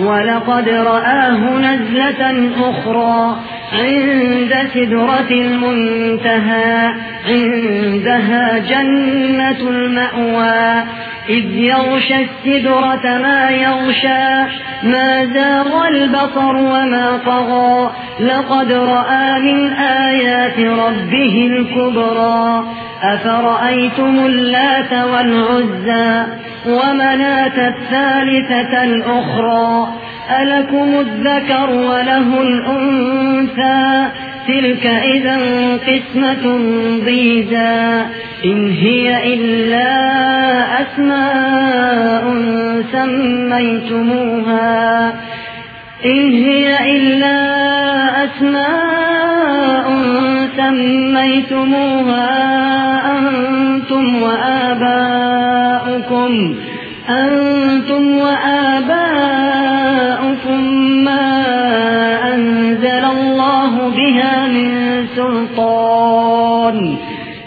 ولقد رآه نزلة أخرى عند سدرة المنتهى عندها جنة المأوى. إذ يغشى السدرة ما يغشى ما زاغ البصر وما طغى. لقد رأى من آيات ربه الكبرى. أفرأيتم اللات والعزى ومناة الثالثة الأخرى؟ ألكم الذكر وله الأنثى. تلك إذا قسمة ضيزى. إن هي إلا أسماء سميتموها. إن هي إلا أسماء سميتموها. أنتم وآباؤكم. أنتم وآباؤكم.